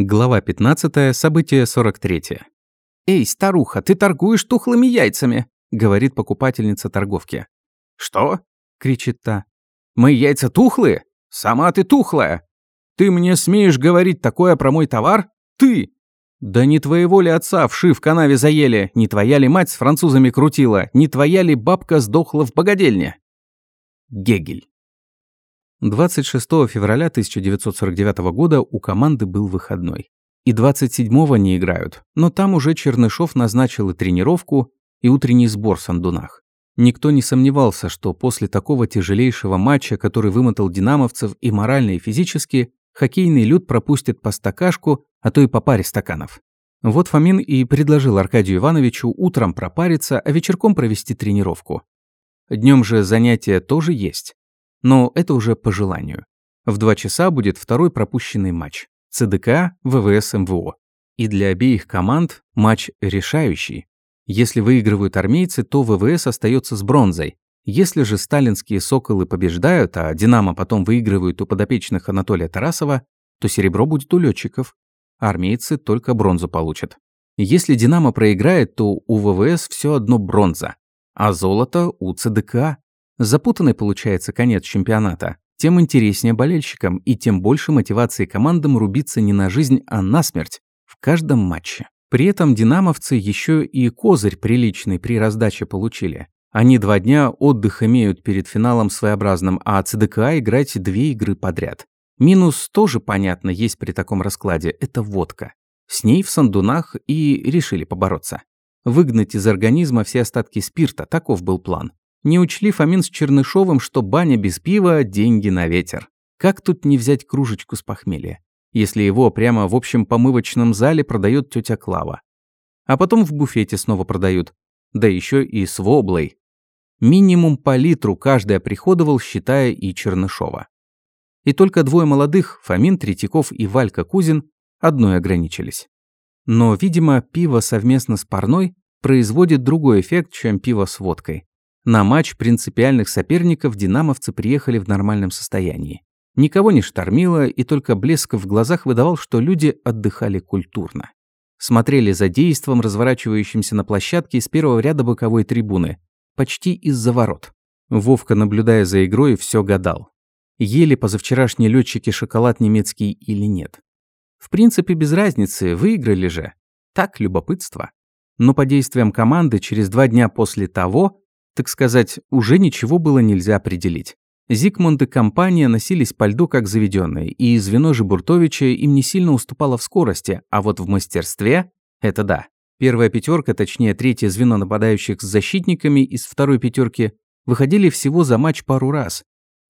Глава 15, событие 43. «Эй, старуха, ты торгуешь тухлыми яйцами!» — говорит покупательница торговки. «Что?» — кричит та. «Мои яйца тухлые? Сама ты тухлая! Ты мне смеешь говорить такое про мой товар? Ты!» «Да не твоего ли отца вши в канаве заели, не твоя ли мать с французами крутила, не твоя ли бабка сдохла в богадельне?» Гегель. 26 февраля 1949 года у команды был выходной. И 27-го не играют, но там уже Чернышов назначил и тренировку, и утренний сбор в Сандунах. Никто не сомневался, что после такого тяжелейшего матча, который вымотал динамовцев и морально, и физически, хоккейный люд пропустит по стакашку, а то и по паре стаканов. Вот Фомин и предложил Аркадию Ивановичу утром пропариться, а вечерком провести тренировку. Днем же занятия тоже есть. Но это уже по желанию. В два часа будет второй пропущенный матч. ЦДК, ВВС МВО. И для обеих команд матч решающий. Если выигрывают армейцы, то ВВС остается с бронзой. Если же сталинские «Соколы» побеждают, а «Динамо» потом выигрывают у подопечных Анатолия Тарасова, то серебро будет у летчиков. Армейцы только бронзу получат. Если «Динамо» проиграет, то у ВВС все одно бронза, а золото у ЦДК. Запутанный получается конец чемпионата. Тем интереснее болельщикам и тем больше мотивации командам рубиться не на жизнь, а на смерть в каждом матче. При этом динамовцы еще и козырь приличный при раздаче получили. Они два дня отдых имеют перед финалом своеобразным, а ЦДК играть две игры подряд. Минус тоже, понятно, есть при таком раскладе – это водка. С ней в сандунах и решили побороться. Выгнать из организма все остатки спирта, таков был план. Не учли Фомин с Чернышовым, что баня без пива – деньги на ветер. Как тут не взять кружечку с похмелья, если его прямо в общем помывочном зале продает тетя Клава? А потом в буфете снова продают. Да еще и с воблой. Минимум по литру каждый оприходовал, считая и Чернышова. И только двое молодых, Фомин Третьяков и Валька Кузин, одной ограничились. Но, видимо, пиво совместно с парной производит другой эффект, чем пиво с водкой. На матч принципиальных соперников динамовцы приехали в нормальном состоянии. Никого не штормило, и только блеск в глазах выдавал, что люди отдыхали культурно. Смотрели за действом, разворачивающимся на площадке из первого ряда боковой трибуны, почти из-за ворот. Вовка, наблюдая за игрой, все гадал. Ели позавчерашние летчики шоколад немецкий или нет. В принципе, без разницы, выиграли же. Так, любопытство. Но по действиям команды через два дня после того, так сказать, уже ничего было нельзя определить. Зигмунд и компания носились по льду как заведенные, и звено Жибуртовича им не сильно уступало в скорости, а вот в мастерстве – это да. Первая пятерка, точнее третье звено нападающих с защитниками из второй пятерки выходили всего за матч пару раз.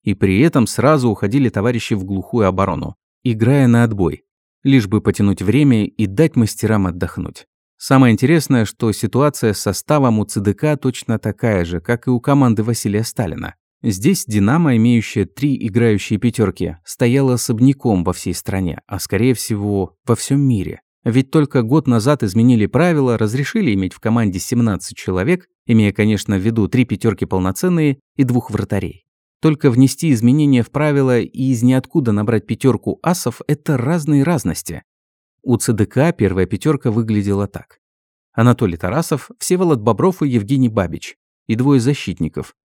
И при этом сразу уходили товарищи в глухую оборону, играя на отбой, лишь бы потянуть время и дать мастерам отдохнуть. Самое интересное, что ситуация с составом у ЦДК точно такая же, как и у команды Василия Сталина. Здесь «Динамо», имеющая три играющие пятерки, стояла особняком во всей стране, а скорее всего во всем мире. Ведь только год назад изменили правила, разрешили иметь в команде 17 человек, имея, конечно, в виду три пятерки полноценные и двух вратарей. Только внести изменения в правила и из ниоткуда набрать пятерку асов – это разные разности. У ЦДК первая пятерка выглядела так. Анатолий Тарасов, Всеволод Бобров и Евгений Бабич. И двое защитников.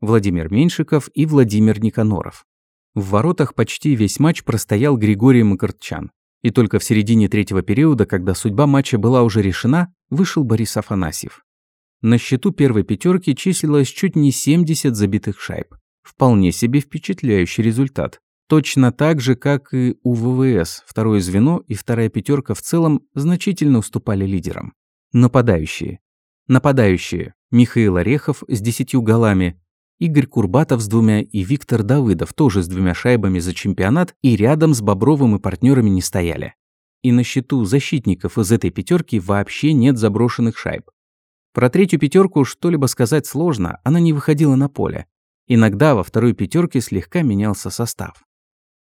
Владимир Меньшиков и Владимир Никаноров. В воротах почти весь матч простоял Григорий Макартчан. И только в середине третьего периода, когда судьба матча была уже решена, вышел Борис Афанасьев. На счету первой пятерки числилось чуть не 70 забитых шайб. Вполне себе впечатляющий результат. Точно так же, как и у ВВС, второе звено и вторая пятерка в целом значительно уступали лидерам. Нападающие. Нападающие. Михаил Орехов с десятью голами, Игорь Курбатов с двумя и Виктор Давыдов тоже с двумя шайбами за чемпионат и рядом с Бобровым и партнерами не стояли. И на счету защитников из этой пятерки вообще нет заброшенных шайб. Про третью пятерку что-либо сказать сложно, она не выходила на поле. Иногда во второй пятерке слегка менялся состав.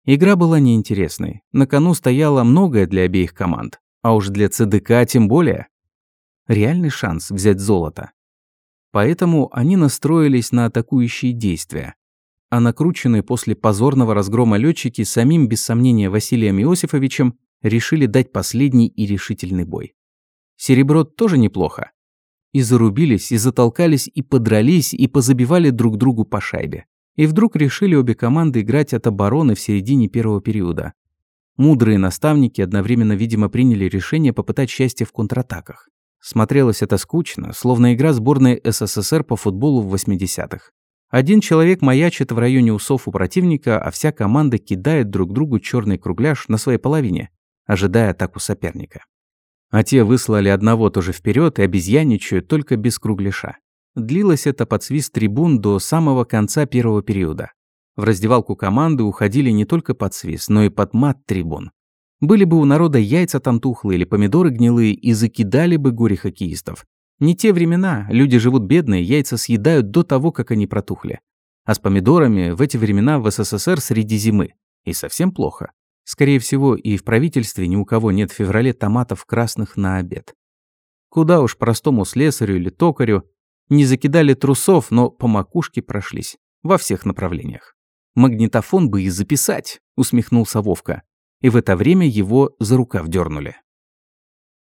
Игра была неинтересной. На кону стояло многое для обеих команд. А уж для ЦДК тем более. Реальный шанс взять золото. Поэтому они настроились на атакующие действия. А накрученные после позорного разгрома летчики самим, без сомнения, Василием Иосифовичем решили дать последний и решительный бой. Серебро тоже неплохо. И зарубились, и затолкались, и подрались, и позабивали друг другу по шайбе. И вдруг решили обе команды играть от обороны в середине первого периода. Мудрые наставники одновременно, видимо, приняли решение попытать счастье в контратаках. Смотрелось это скучно, словно игра сборной СССР по футболу в 80-х. Один человек маячит в районе усов у противника, а вся команда кидает друг другу черный кругляш на своей половине, ожидая атаку соперника. А те выслали одного тоже вперед и обезьяничают только без кругляша. Длилось это под свист трибун до самого конца первого периода. В раздевалку команды уходили не только под свист, но и под мат трибун. Были бы у народа яйца там тухлые или помидоры гнилые, и закидали бы горе-хоккеистов. Не те времена, люди живут бедные, яйца съедают до того, как они протухли. А с помидорами в эти времена в СССР среди зимы. И совсем плохо. Скорее всего, и в правительстве ни у кого нет в феврале томатов красных на обед. Куда уж простому слесарю или токарю не закидали трусов, но по макушке прошлись. Во всех направлениях. Магнитофон бы и записать, усмехнулся Вовка. И в это время его за рукав дернули.